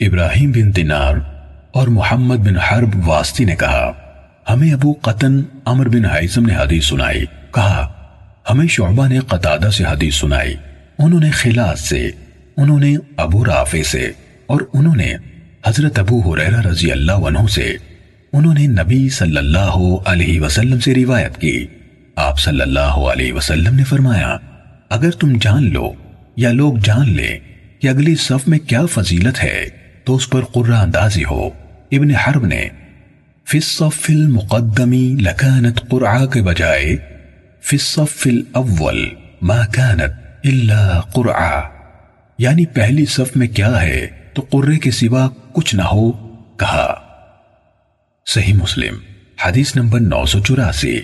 ابراہیم بن دینار اور محمد بن حرب واسطی نے کہا، ہمیں ابو قطن عمر بن حیثم نے حدیث سنائی۔ کہا، ہمیں شعبہ نے قطادہ سے حدیث سنائی۔ انہوں نے خلاص سے، انہوں نے ابو رافع سے اور انہوں نے حضرت ابو حریرہ رضی اللہ عنہ سے، انہوں نے نبی صلی اللہ علیہ وسلم سے روایت کی۔ آپ صلی اللہ علیہ وسلم نے فرمایا، اگر تم جان لو یا لوگ جان لیں کہ اگلی صف میں کیا فضیلت ہے۔ تو اس پر قرآن اندازی ہو۔ ابن حرب نے، فی الصف المقدمی لکانت قرعہ کے بجائے، فی الصف الاول ما کانت الا قرعہ۔ یعنی پہلی صف میں کیا ہے تو قرے کے سوا کچھ نہ ہو، کہا۔ صحیح مسلم، حدیث نمبر نو سو چوراسی۔